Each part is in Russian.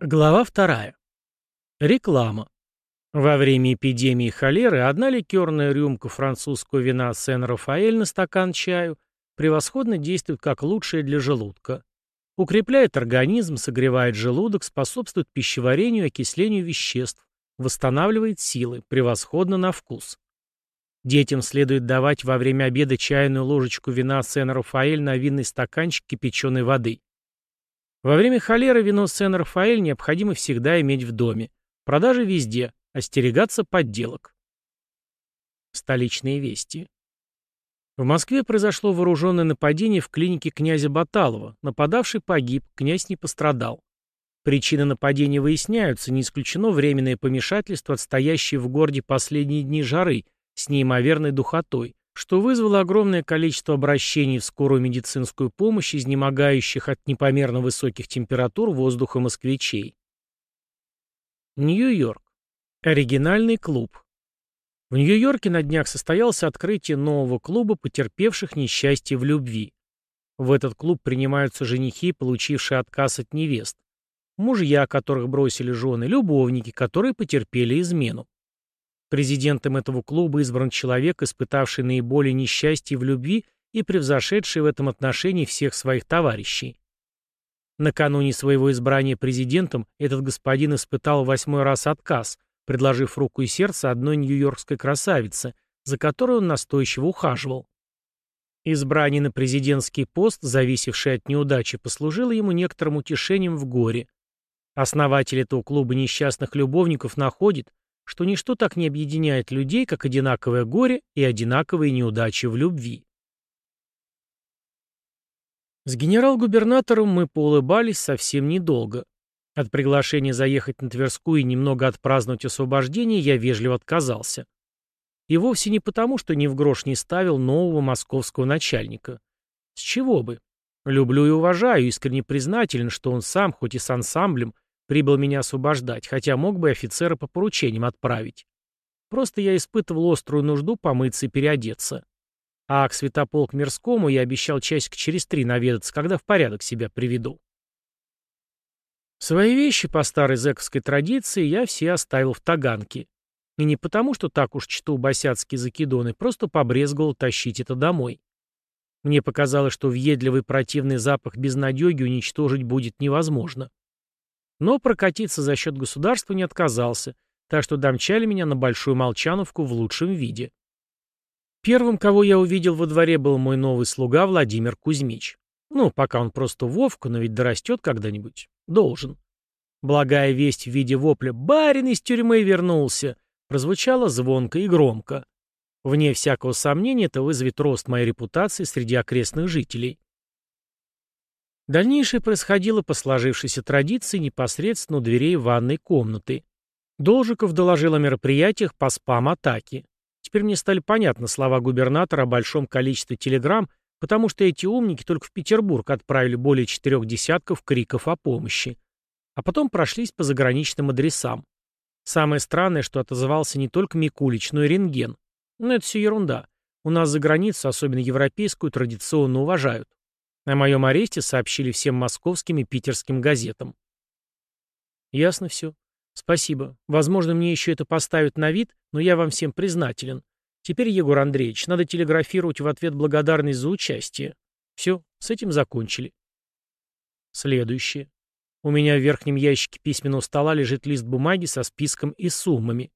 Глава вторая. Реклама. Во время эпидемии холеры одна ликерная рюмка французского вина Сен-Рафаэль на стакан чаю превосходно действует как лучшее для желудка. Укрепляет организм, согревает желудок, способствует пищеварению и окислению веществ, восстанавливает силы, превосходно на вкус. Детям следует давать во время обеда чайную ложечку вина Сен-Рафаэль на винный стаканчик кипяченой воды. Во время холеры вино Сен-Рафаэль необходимо всегда иметь в доме. Продажи везде. Остерегаться подделок. Столичные вести. В Москве произошло вооруженное нападение в клинике князя Баталова. Нападавший погиб, князь не пострадал. Причины нападения выясняются, не исключено временное помешательство от стоящей в городе последние дни жары с неимоверной духотой, что вызвало огромное количество обращений в скорую медицинскую помощь изнемогающих от непомерно высоких температур воздуха москвичей. Нью-Йорк. Оригинальный клуб. В Нью-Йорке на днях состоялось открытие нового клуба потерпевших несчастье в любви. В этот клуб принимаются женихи, получившие отказ от невест, мужья, которых бросили жены, любовники, которые потерпели измену. Президентом этого клуба избран человек, испытавший наиболее несчастье в любви и превзошедший в этом отношении всех своих товарищей. Накануне своего избрания президентом этот господин испытал восьмой раз отказ, предложив руку и сердце одной нью-йоркской красавице, за которой он настойчиво ухаживал. Избрание на президентский пост, зависевший от неудачи, послужило ему некоторым утешением в горе. Основатель этого клуба несчастных любовников находит, что ничто так не объединяет людей, как одинаковое горе и одинаковые неудачи в любви. С генерал-губернатором мы поулыбались совсем недолго. От приглашения заехать на Тверскую и немного отпраздновать освобождение я вежливо отказался. И вовсе не потому, что ни в грош не ставил нового московского начальника. С чего бы? Люблю и уважаю, искренне признателен, что он сам, хоть и с ансамблем, Прибыл меня освобождать, хотя мог бы офицера по поручениям отправить. Просто я испытывал острую нужду помыться и переодеться. А к святополк Мирскому я обещал часик через три наведаться, когда в порядок себя приведу. Свои вещи по старой зэковской традиции я все оставил в Таганке. И не потому, что так уж чту босяцкие закидоны, просто побрезговал тащить это домой. Мне показалось, что въедливый противный запах безнадеги уничтожить будет невозможно. Но прокатиться за счет государства не отказался, так что домчали меня на Большую Молчановку в лучшем виде. Первым, кого я увидел во дворе, был мой новый слуга Владимир Кузьмич. Ну, пока он просто Вовка, но ведь дорастет когда-нибудь. Должен. Благая весть в виде вопля «Барин из тюрьмы вернулся!» прозвучала звонко и громко. Вне всякого сомнения это вызовет рост моей репутации среди окрестных жителей. Дальнейшее происходило по сложившейся традиции непосредственно у дверей ванной комнаты. Должиков доложил о мероприятиях по спам-атаке. Теперь мне стали понятны слова губернатора о большом количестве телеграмм, потому что эти умники только в Петербург отправили более четырех десятков криков о помощи. А потом прошлись по заграничным адресам. Самое странное, что отозвался не только Микулич, но и рентген. Но это все ерунда. У нас за границу, особенно европейскую, традиционно уважают. О моем аресте сообщили всем московским и питерским газетам. Ясно все. Спасибо. Возможно, мне еще это поставят на вид, но я вам всем признателен. Теперь, Егор Андреевич, надо телеграфировать в ответ благодарность за участие. Все, с этим закончили. Следующее. У меня в верхнем ящике письменного стола лежит лист бумаги со списком и суммами.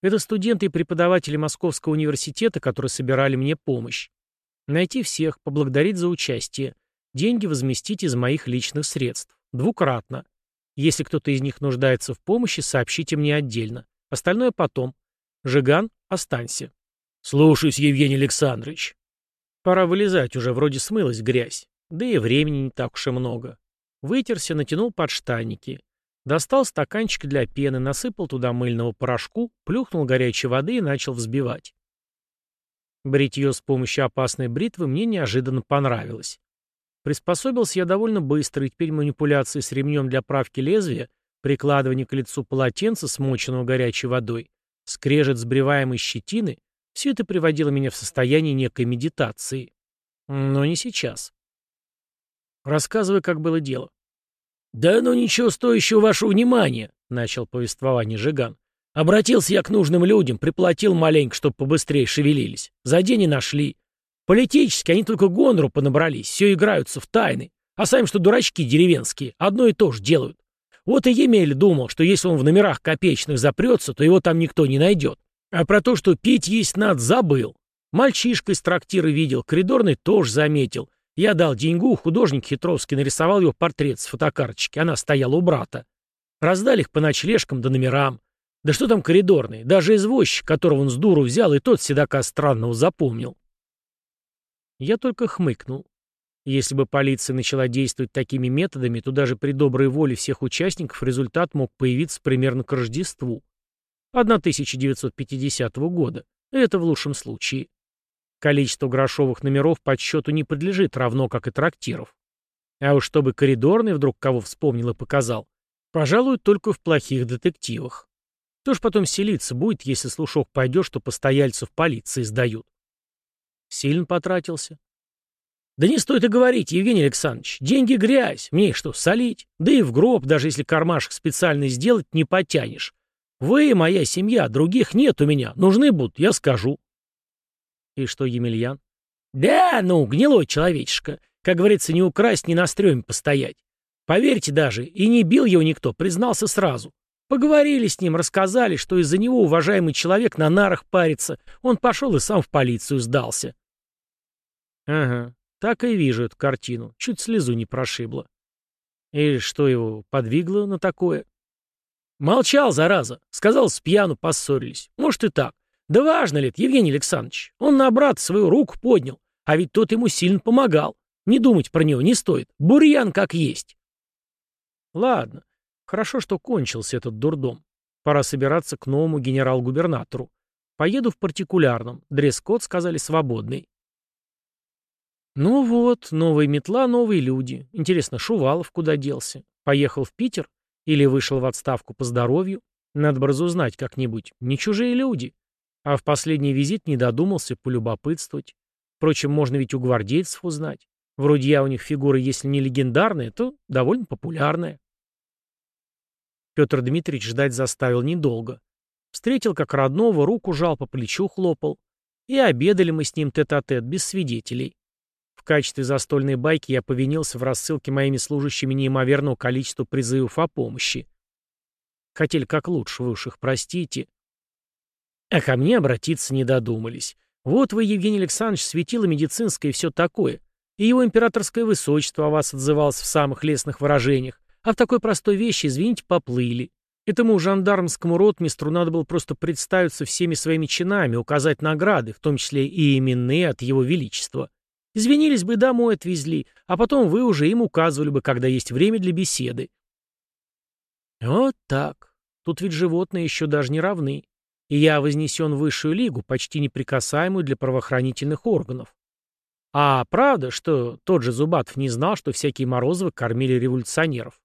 Это студенты и преподаватели Московского университета, которые собирали мне помощь. Найти всех, поблагодарить за участие. Деньги возместить из моих личных средств. Двукратно. Если кто-то из них нуждается в помощи, сообщите мне отдельно. Остальное потом. Жиган, останься. Слушаюсь, Евгений Александрович. Пора вылезать, уже вроде смылась грязь. Да и времени не так уж и много. Вытерся, натянул подштанники. Достал стаканчик для пены, насыпал туда мыльного порошку, плюхнул горячей воды и начал взбивать. Бритье с помощью опасной бритвы мне неожиданно понравилось. Приспособился я довольно быстро, и теперь манипуляции с ремнем для правки лезвия, прикладывание к лицу полотенца, смоченного горячей водой, скрежет сбриваемой щетины, все это приводило меня в состояние некой медитации. Но не сейчас. Рассказывай, как было дело. «Да ну ничего стоящего вашего внимания», — начал повествование Жиган. «Обратился я к нужным людям, приплатил маленько, чтобы побыстрее шевелились. За день и нашли. Политически они только гонору понабрались, все играются в тайны. А сами что дурачки деревенские, одно и то же делают. Вот и Емель думал, что если он в номерах копеечных запрется, то его там никто не найдет. А про то, что пить есть надо, забыл. Мальчишка из трактира видел, коридорный тоже заметил. Я дал деньгу, художник Хитровский нарисовал его портрет с фотокарточки, она стояла у брата. Раздали их по ночлежкам да номерам. Да что там коридорный, даже извозчик, которого он с дуру взял, и тот седока странного запомнил. Я только хмыкнул. Если бы полиция начала действовать такими методами, то даже при доброй воле всех участников результат мог появиться примерно к Рождеству. 1950 года. Это в лучшем случае. Количество грошовых номеров подсчету не подлежит, равно как и трактиров. А уж чтобы коридорный вдруг кого вспомнил и показал, пожалуй, только в плохих детективах. Кто ж потом селиться будет, если слушок пойдет, что постояльцев полиции сдают? Сильно потратился. Да не стоит и говорить, Евгений Александрович. Деньги грязь. Мне что, солить? Да и в гроб, даже если кармашек специально сделать, не потянешь. Вы моя семья, других нет у меня. Нужны будут, я скажу. И что, Емельян? Да, ну, гнилой человечишка. Как говорится, не украсть, не на стреме постоять. Поверьте даже, и не бил его никто, признался сразу. Поговорили с ним, рассказали, что из-за него уважаемый человек на нарах парится. Он пошел и сам в полицию сдался. Ага, так и вижу эту картину. Чуть слезу не прошибло. И что его подвигло на такое? Молчал, зараза. Сказал, с пьяну поссорились. Может и так. Да важно ли это, Евгений Александрович? Он на брата свою руку поднял, а ведь тот ему сильно помогал. Не думать про него не стоит. Бурьян как есть. Ладно. Хорошо, что кончился этот дурдом. Пора собираться к новому генерал-губернатору. Поеду в партикулярном. Дресс-код, сказали, свободный. Ну вот, новая метла, новые люди. Интересно, Шувалов куда делся? Поехал в Питер? Или вышел в отставку по здоровью? Надо бы разузнать как-нибудь. Не чужие люди. А в последний визит не додумался полюбопытствовать. Впрочем, можно ведь у гвардейцев узнать. Вроде я у них фигура, если не легендарная, то довольно популярная. Петр Дмитриевич ждать заставил недолго. Встретил как родного, руку жал, по плечу хлопал. И обедали мы с ним тет-а-тет, -тет, без свидетелей. В качестве застольной байки я повинился в рассылке моими служащими неимоверного количества призывов о помощи. Хотели как лучше, вы уж их простите. А ко мне обратиться не додумались. Вот вы, Евгений Александрович, светило медицинское и все такое. И его императорское высочество о вас отзывалось в самых лестных выражениях. А в такой простой вещи, извините, поплыли. Этому жандармскому ротмистру надо было просто представиться всеми своими чинами, указать награды, в том числе и именные от его величества. Извинились бы, домой отвезли, а потом вы уже им указывали бы, когда есть время для беседы. Вот так. Тут ведь животные еще даже не равны. И я вознесен в высшую лигу, почти неприкасаемую для правоохранительных органов. А правда, что тот же Зубатов не знал, что всякие Морозовы кормили революционеров?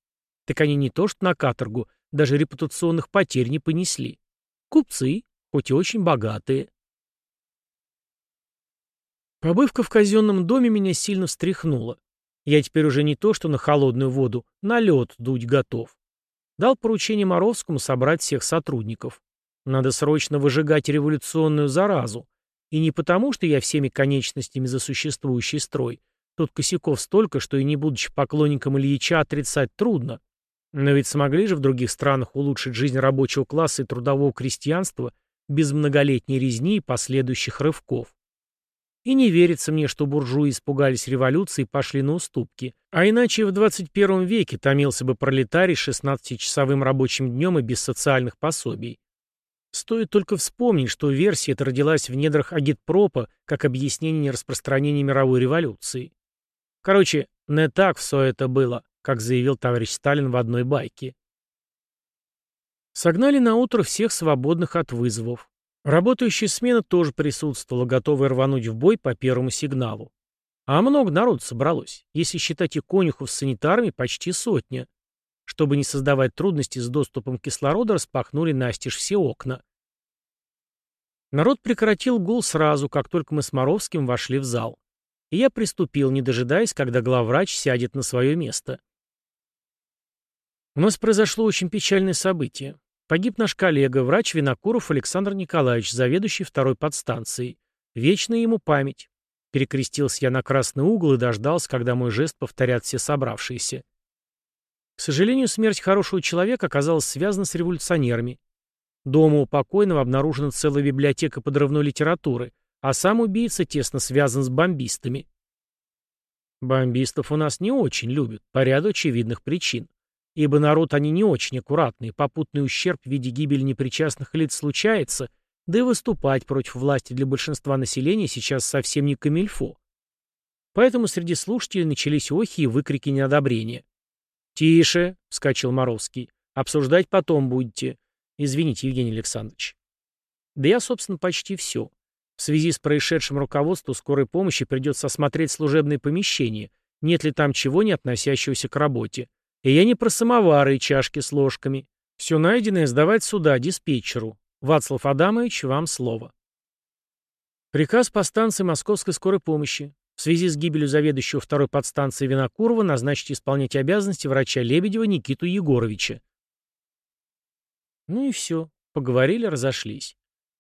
Так они не то что на каторгу, даже репутационных потерь не понесли. Купцы, хоть и очень богатые. Побывка в казенном доме меня сильно встряхнула. Я теперь уже не то, что на холодную воду, на лед дуть готов. Дал поручение Моровскому собрать всех сотрудников. Надо срочно выжигать революционную заразу. И не потому, что я всеми конечностями за существующий строй. Тут косяков столько, что и не будучи поклонником Ильича, отрицать трудно. Но ведь смогли же в других странах улучшить жизнь рабочего класса и трудового крестьянства без многолетней резни и последующих рывков. И не верится мне, что буржуи испугались революции и пошли на уступки. А иначе в 21 веке томился бы пролетарий с 16-часовым рабочим днем и без социальных пособий. Стоит только вспомнить, что версия эта родилась в недрах агитпропа как объяснение нераспространения мировой революции. Короче, не так все это было как заявил товарищ Сталин в одной байке. Согнали на утро всех свободных от вызовов. Работающая смена тоже присутствовала, готовая рвануть в бой по первому сигналу. А много народу собралось. Если считать и конюхов с санитарами, почти сотня. Чтобы не создавать трудности с доступом кислорода, распахнули настежь все окна. Народ прекратил гул сразу, как только мы с Моровским вошли в зал. И я приступил, не дожидаясь, когда главврач сядет на свое место. У нас произошло очень печальное событие. Погиб наш коллега, врач Винокуров Александр Николаевич, заведующий второй подстанцией. Вечная ему память. Перекрестился я на красный угол и дождался, когда мой жест повторят все собравшиеся. К сожалению, смерть хорошего человека оказалась связана с революционерами. Дома у покойного обнаружена целая библиотека подрывной литературы, а сам убийца тесно связан с бомбистами. Бомбистов у нас не очень любят, по ряду очевидных причин. Ибо народ они не очень аккуратный, попутный ущерб в виде гибели непричастных лиц случается, да и выступать против власти для большинства населения сейчас совсем не камильфо. Поэтому среди слушателей начались охи и выкрики неодобрения. «Тише!» — вскочил Моровский. «Обсуждать потом будете. Извините, Евгений Александрович». Да я, собственно, почти все. В связи с происшедшим руководству скорой помощи придется осмотреть служебные помещения, нет ли там чего, не относящегося к работе. И я не про самовары и чашки с ложками. Все найденное сдавать сюда, диспетчеру. Вацлав Адамович, вам слово. Приказ по станции Московской скорой помощи. В связи с гибелью заведующего второй подстанции Винокурова назначить исполнять обязанности врача Лебедева Никиту Егоровича. Ну и все. Поговорили, разошлись.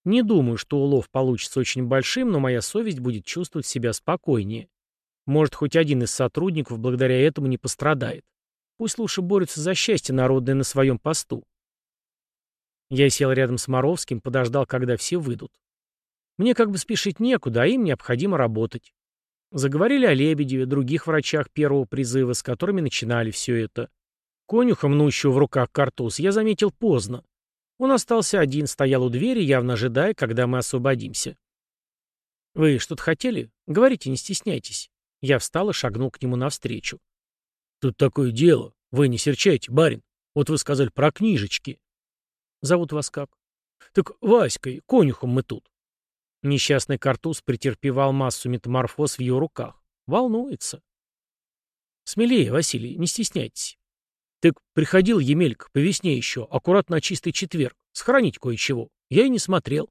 Не думаю, что улов получится очень большим, но моя совесть будет чувствовать себя спокойнее. Может, хоть один из сотрудников благодаря этому не пострадает. Пусть лучше борются за счастье народное на своем посту. Я сел рядом с Моровским, подождал, когда все выйдут. Мне как бы спешить некуда, а им необходимо работать. Заговорили о Лебедеве, других врачах первого призыва, с которыми начинали все это. Конюха, мнущего в руках картуз, я заметил поздно. Он остался один, стоял у двери, явно ожидая, когда мы освободимся. «Вы что-то хотели? Говорите, не стесняйтесь». Я встал и шагнул к нему навстречу. «Тут такое дело. Вы не серчайте, барин. Вот вы сказали про книжечки». «Зовут вас как?» «Так Васькой, конюхом мы тут». Несчастный картуз претерпевал массу метаморфоз в ее руках. Волнуется. «Смелее, Василий, не стесняйтесь. Так приходил Емелька по весне еще, аккуратно чистый четверг, сохранить кое-чего. Я и не смотрел.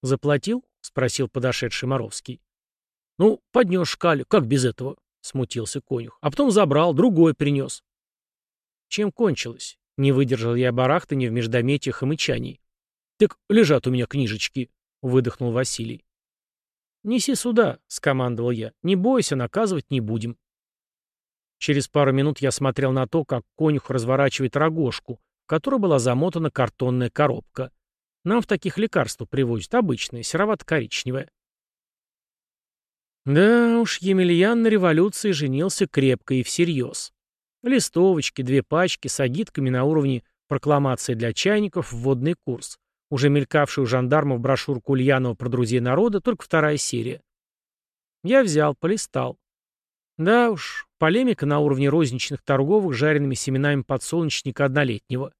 «Заплатил?» — спросил подошедший Моровский. «Ну, поднес шкале, как без этого?» — смутился конюх. «А потом забрал, другой принес». «Чем кончилось?» — не выдержал я барахтанье в междометиях и мычаний. «Так лежат у меня книжечки», — выдохнул Василий. «Неси сюда», — скомандовал я. «Не бойся, наказывать не будем». Через пару минут я смотрел на то, как конюх разворачивает рогожку, в которой была замотана картонная коробка. Нам в таких лекарства привозят, обычные, серовато-коричневое. Да уж, Емельян на революции женился крепко и всерьез. Листовочки, две пачки с агитками на уровне прокламации для чайников, вводный курс. Уже мелькавший у жандармов брошюрку Ульянова про друзей народа, только вторая серия. Я взял, полистал. Да уж, полемика на уровне розничных торговых жареными семенами подсолнечника однолетнего.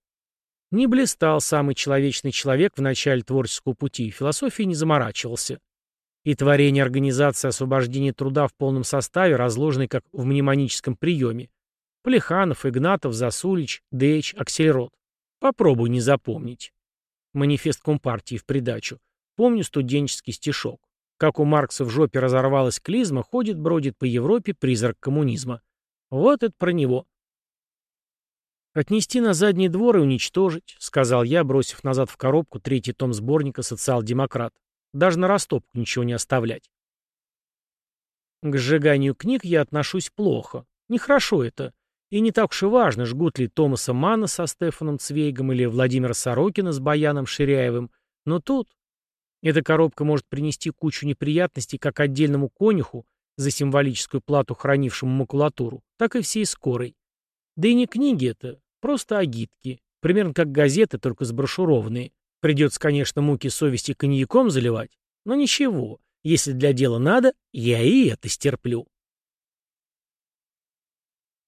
Не блистал самый человечный человек в начале творческого пути, философии не заморачивался. И творение организации освобождения труда в полном составе, разложенной как в мнемоническом приеме. Плеханов, Игнатов, Засулич, Дейч, Аксельрод. Попробуй не запомнить. Манифест Компартии в придачу. Помню студенческий стишок. Как у Маркса в жопе разорвалась клизма, ходит-бродит по Европе призрак коммунизма. Вот это про него. «Отнести на задний двор и уничтожить», — сказал я, бросив назад в коробку третий том сборника «Социал-демократ». Даже на растопку ничего не оставлять. К сжиганию книг я отношусь плохо. Нехорошо это. И не так уж и важно, жгут ли Томаса Манна со Стефаном Цвейгом или Владимира Сорокина с Баяном Ширяевым. Но тут эта коробка может принести кучу неприятностей как отдельному конюху за символическую плату, хранившему макулатуру, так и всей скорой. Да и не книги это, просто агитки. Примерно как газеты, только сброшурованные. Придется, конечно, муки совести коньяком заливать, но ничего. Если для дела надо, я и это стерплю.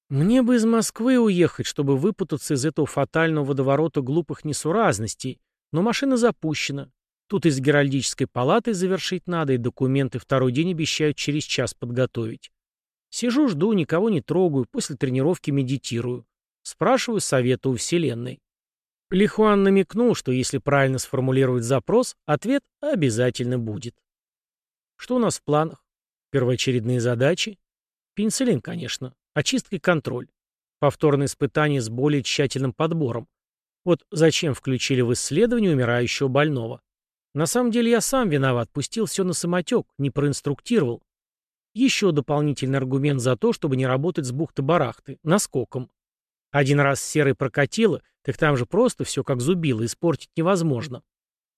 Мне бы из Москвы уехать, чтобы выпутаться из этого фатального водоворота глупых несуразностей, но машина запущена, Тут из Геральдической палаты завершить надо, и документы второй день обещают через час подготовить. Сижу, жду, никого не трогаю, после тренировки медитирую. Спрашиваю совета у Вселенной. Лихуан намекнул, что если правильно сформулировать запрос, ответ обязательно будет. Что у нас в планах? Первоочередные задачи? Пенициллин, конечно. Очистка и контроль. Повторное испытание с более тщательным подбором. Вот зачем включили в исследование умирающего больного? На самом деле я сам виноват, пустил все на самотек, не проинструктировал. Еще дополнительный аргумент за то, чтобы не работать с бухты-барахты, наскоком. Один раз серый прокатило, так там же просто все как зубило, испортить невозможно.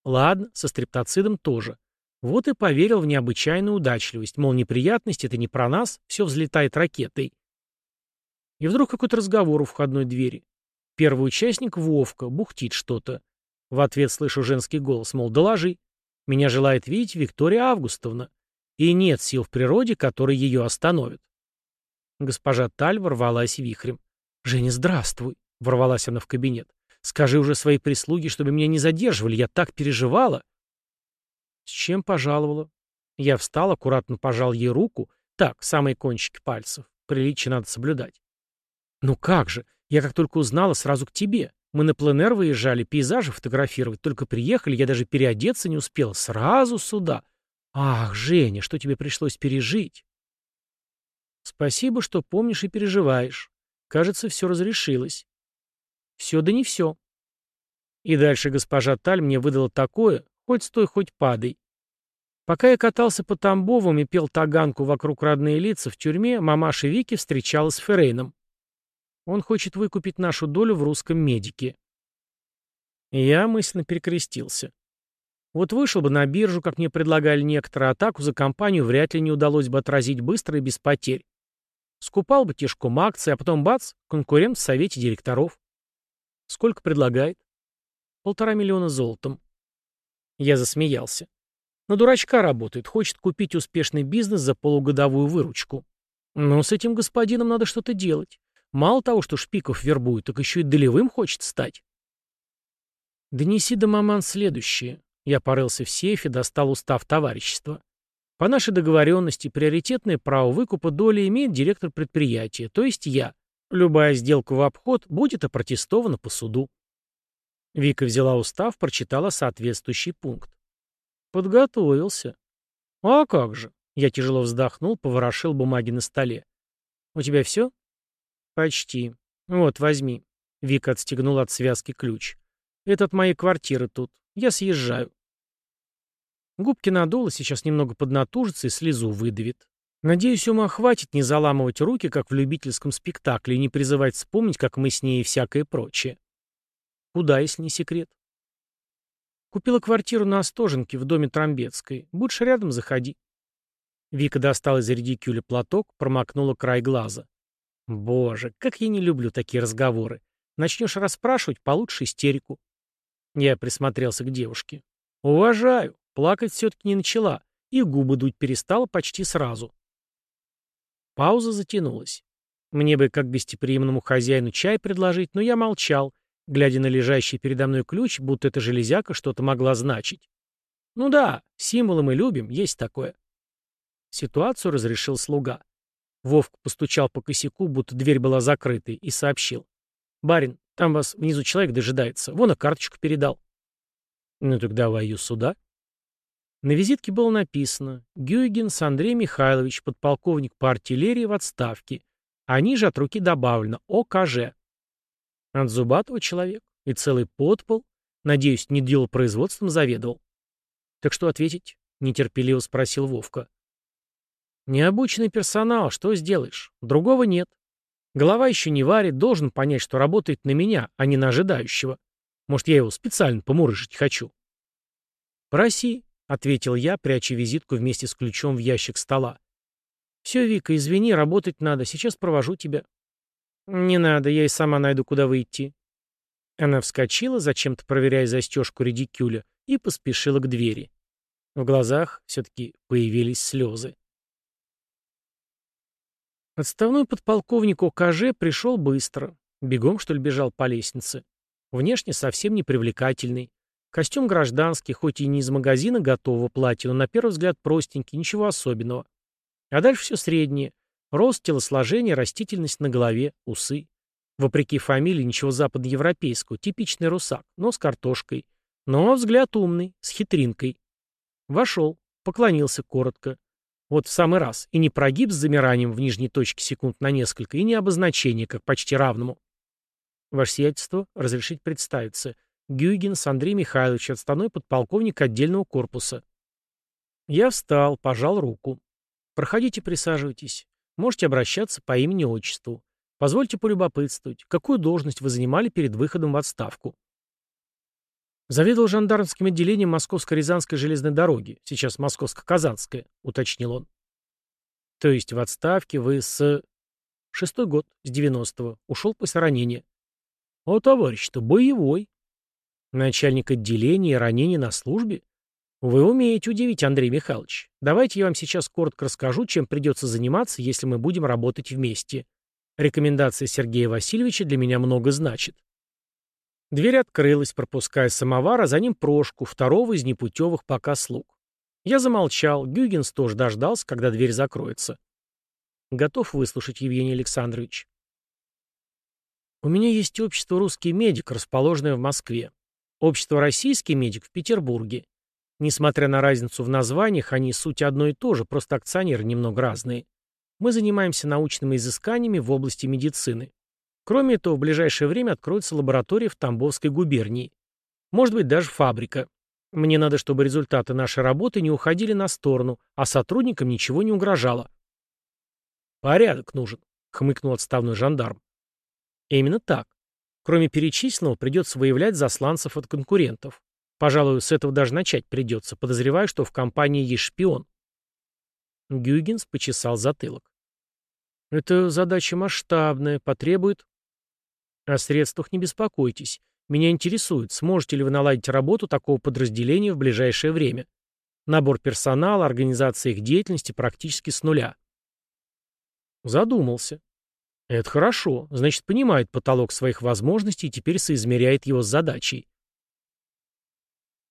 Ладно, со стриптоцидом тоже. Вот и поверил в необычайную удачливость, мол, неприятность — это не про нас, все взлетает ракетой. И вдруг какой-то разговор у входной двери. Первый участник — Вовка, бухтит что-то. В ответ слышу женский голос, мол, доложи. Меня желает видеть Виктория Августовна. И нет сил в природе, которые ее остановят. Госпожа Таль ворвалась вихрем. «Женя, здравствуй!» — ворвалась она в кабинет. «Скажи уже своей прислуге, чтобы меня не задерживали, я так переживала!» «С чем пожаловала?» Я встал, аккуратно пожал ей руку. Так, самые кончики пальцев. Приличие надо соблюдать. «Ну как же! Я как только узнала, сразу к тебе. Мы на пленэр выезжали, пейзажи фотографировать. Только приехали, я даже переодеться не успела. Сразу сюда. Ах, Женя, что тебе пришлось пережить?» «Спасибо, что помнишь и переживаешь. Кажется, все разрешилось». «Все да не все». И дальше госпожа Таль мне выдала такое, хоть стой, хоть падай. Пока я катался по Тамбовым и пел таганку вокруг родные лица в тюрьме, мамаша Вики встречалась с Феррейном. Он хочет выкупить нашу долю в русском медике. я мысленно перекрестился. Вот вышел бы на биржу, как мне предлагали некоторые, атаку за компанию вряд ли не удалось бы отразить быстро и без потерь. Скупал бы тишком акции, а потом бац, конкурент в совете директоров. Сколько предлагает? Полтора миллиона золотом. Я засмеялся. На дурачка работает, хочет купить успешный бизнес за полугодовую выручку. Но с этим господином надо что-то делать. Мало того, что шпиков вербует, так еще и долевым хочет стать. Донеси до маман следующее. Я порылся в сейфе, достал устав товарищества. По нашей договоренности приоритетное право выкупа доли имеет директор предприятия, то есть я. Любая сделка в обход будет опротестована по суду. Вика взяла устав, прочитала соответствующий пункт. Подготовился. А как же? Я тяжело вздохнул, поворошил бумаги на столе. У тебя все? «Почти. Вот, возьми». Вика отстегнула от связки ключ. «Это от моей квартиры тут. Я съезжаю». Губки надула, сейчас немного поднатужится и слезу выдавит. Надеюсь, ума хватит не заламывать руки, как в любительском спектакле, и не призывать вспомнить, как мы с ней и всякое прочее. Куда, если не секрет? Купила квартиру на Остоженке в доме Трамбецкой. Будешь рядом, заходи. Вика достала из редикюля платок, промокнула край глаза. Боже, как я не люблю такие разговоры. Начнешь расспрашивать, получше истерику. Я присмотрелся к девушке. Уважаю. Плакать все-таки не начала. И губы дуть перестала почти сразу. Пауза затянулась. Мне бы, как гостеприимному хозяину, чай предложить, но я молчал, глядя на лежащий передо мной ключ, будто эта железяка что-то могла значить. Ну да, символы мы любим, есть такое. Ситуацию разрешил слуга. Вовк постучал по косяку, будто дверь была закрытой, и сообщил. «Барин, там вас внизу человек дожидается. Вон и карточку передал». «Ну так давай ее сюда». На визитке было написано «Гюйгенс Андрей Михайлович, подполковник по артиллерии в отставке». А ниже от руки добавлено «ОКЖ». От зубатого человек. И целый подпол. Надеюсь, не дело производством заведовал. «Так что ответить?» — нетерпеливо спросил Вовка. Необученный персонал, что сделаешь? Другого нет. Голова еще не варит, должен понять, что работает на меня, а не на ожидающего. Может, я его специально помурыжить хочу. «Проси», — ответил я, пряча визитку вместе с ключом в ящик стола. «Все, Вика, извини, работать надо, сейчас провожу тебя». «Не надо, я и сама найду, куда выйти». Она вскочила, зачем-то проверяя застежку редикюля, и поспешила к двери. В глазах все-таки появились слезы. Отставной подполковник ОКЖ пришел быстро. Бегом, что ли, бежал по лестнице. Внешне совсем не привлекательный. Костюм гражданский, хоть и не из магазина готового платья, но на первый взгляд простенький, ничего особенного. А дальше все среднее. Рост, телосложение, растительность на голове, усы. Вопреки фамилии, ничего западноевропейского, типичный русак, но с картошкой. Но взгляд умный, с хитринкой. Вошел, поклонился коротко. Вот в самый раз. И не прогиб с замиранием в нижней точке секунд на несколько, и не обозначение, как почти равному. Ваше сиятельство, разрешить представиться. Гюйгенс Андрей Михайлович, отставной подполковник отдельного корпуса. Я встал, пожал руку. Проходите, присаживайтесь. Можете обращаться по имени-отчеству. Позвольте полюбопытствовать, какую должность вы занимали перед выходом в отставку? Заведовал жандармским отделением Московско-Рязанской железной дороги, сейчас Московско-Казанская, уточнил он. То есть в отставке вы с... Шестой год, с девяностого, ушел после ранения. О, товарищ-то, боевой. Начальник отделения и ранений на службе? Вы умеете удивить, Андрей Михайлович. Давайте я вам сейчас коротко расскажу, чем придется заниматься, если мы будем работать вместе. Рекомендация Сергея Васильевича для меня много значит. Дверь открылась, пропуская самовар, а за ним прошку, второго из непутевых пока слуг. Я замолчал, Гюгенс тоже дождался, когда дверь закроется. Готов выслушать, Евгений Александрович. У меня есть общество «Русский медик», расположенное в Москве. Общество «Российский медик» в Петербурге. Несмотря на разницу в названиях, они суть одно и то же, просто акционеры немного разные. Мы занимаемся научными изысканиями в области медицины. Кроме этого, в ближайшее время откроется лаборатория в Тамбовской губернии. Может быть, даже фабрика. Мне надо, чтобы результаты нашей работы не уходили на сторону, а сотрудникам ничего не угрожало. «Порядок нужен», — хмыкнул отставной жандарм. именно так. Кроме перечисленного, придется выявлять засланцев от конкурентов. Пожалуй, с этого даже начать придется, подозревая, что в компании есть шпион. Гюйгенс почесал затылок. Это задача масштабная, потребует... О средствах не беспокойтесь. Меня интересует, сможете ли вы наладить работу такого подразделения в ближайшее время. Набор персонала, организация их деятельности практически с нуля. Задумался. Это хорошо, значит, понимает потолок своих возможностей и теперь соизмеряет его с задачей.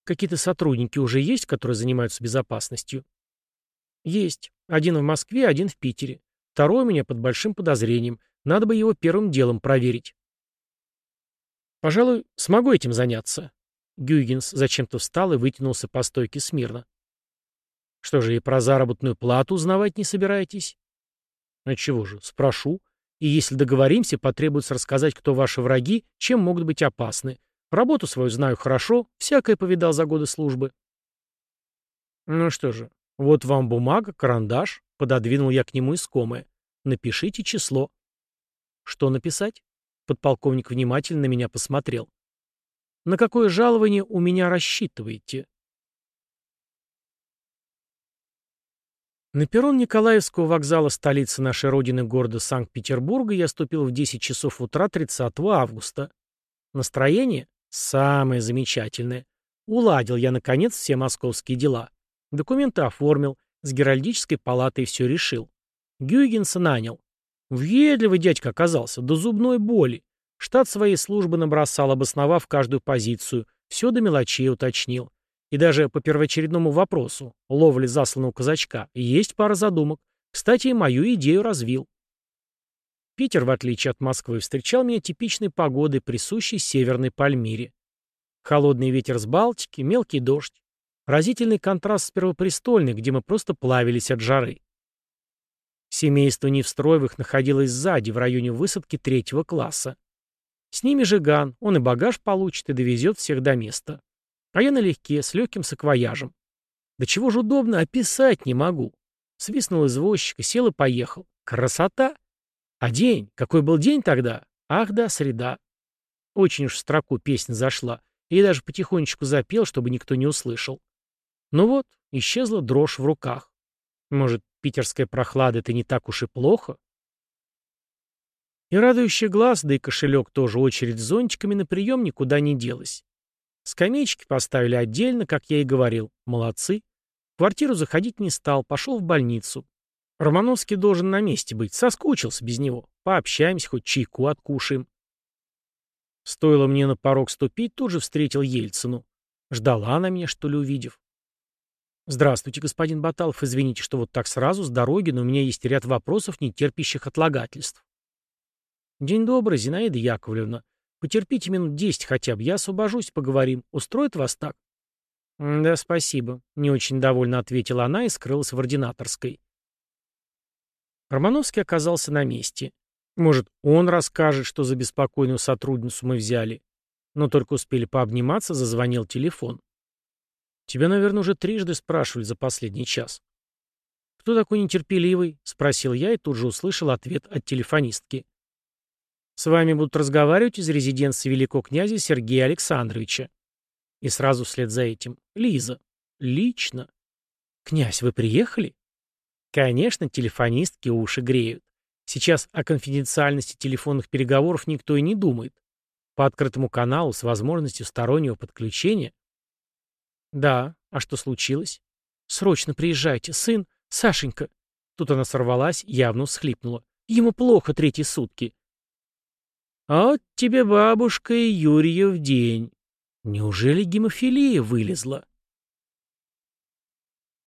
Какие-то сотрудники уже есть, которые занимаются безопасностью? Есть. Один в Москве, один в Питере. Второй у меня под большим подозрением. Надо бы его первым делом проверить. Пожалуй, смогу этим заняться. Гюйгенс зачем-то встал и вытянулся по стойке смирно. Что же, и про заработную плату узнавать не собираетесь? А чего же, спрошу. И если договоримся, потребуется рассказать, кто ваши враги, чем могут быть опасны. Работу свою знаю хорошо, всякое повидал за годы службы. Ну что же, вот вам бумага, карандаш, Пододвинул я к нему искомое. Напишите число. Что написать? Подполковник внимательно на меня посмотрел. На какое жалование у меня рассчитываете? На перрон Николаевского вокзала столицы нашей родины города Санкт-Петербурга я ступил в 10 часов утра 30 августа. Настроение? Самое замечательное. Уладил я, наконец, все московские дела. Документы оформил, с Геральдической палатой все решил. Гюйгенса нанял. Въедливый дядька оказался, до зубной боли. Штат своей службы набросал, обосновав каждую позицию, все до мелочей уточнил. И даже по первоочередному вопросу, ловли засланного казачка, есть пара задумок. Кстати, и мою идею развил. Питер, в отличие от Москвы, встречал меня типичной погодой, присущей северной Пальмире. Холодный ветер с Балтики, мелкий дождь. Разительный контраст с Первопрестольной, где мы просто плавились от жары. Семейство Невстроевых находилось сзади, в районе высадки третьего класса. С ними Жиган, он и багаж получит, и довезет всех до места. А я налегке, с легким саквояжем. Да чего же удобно, описать не могу. Свистнул извозчика, сел и поехал. Красота! А день? Какой был день тогда? Ах да, среда. Очень уж в строку песня зашла. И даже потихонечку запел, чтобы никто не услышал. Ну вот, исчезла дрожь в руках. Может, питерская прохлада — это не так уж и плохо? И радующий глаз, да и кошелек тоже очередь с зонтиками на прием никуда не делась. Скамеечки поставили отдельно, как я и говорил. Молодцы. В квартиру заходить не стал, пошел в больницу. Романовский должен на месте быть, соскучился без него. Пообщаемся, хоть чайку откушаем. Стоило мне на порог ступить, тут же встретил Ельцину. Ждала она меня, что ли, увидев. «Здравствуйте, господин Баталов. Извините, что вот так сразу, с дороги, но у меня есть ряд вопросов, не терпящих отлагательств». «День добрый, Зинаида Яковлевна. Потерпите минут десять хотя бы, я освобожусь, поговорим. Устроит вас так?» «Да, спасибо», — не очень довольно ответила она и скрылась в ординаторской. Романовский оказался на месте. Может, он расскажет, что за беспокойную сотрудницу мы взяли. Но только успели пообниматься, зазвонил телефон. Тебя, наверное, уже трижды спрашивали за последний час. «Кто такой нетерпеливый?» — спросил я и тут же услышал ответ от телефонистки. «С вами будут разговаривать из резиденции великого князя Сергея Александровича». И сразу вслед за этим. «Лиза. Лично». «Князь, вы приехали?» Конечно, телефонистки уши греют. Сейчас о конфиденциальности телефонных переговоров никто и не думает. По открытому каналу с возможностью стороннего подключения. Да, а что случилось? Срочно приезжайте, сын, Сашенька. Тут она сорвалась, явно всхлипнула. Ему плохо третьи сутки. А вот тебе бабушка и Юрьев день. Неужели гемофилия вылезла?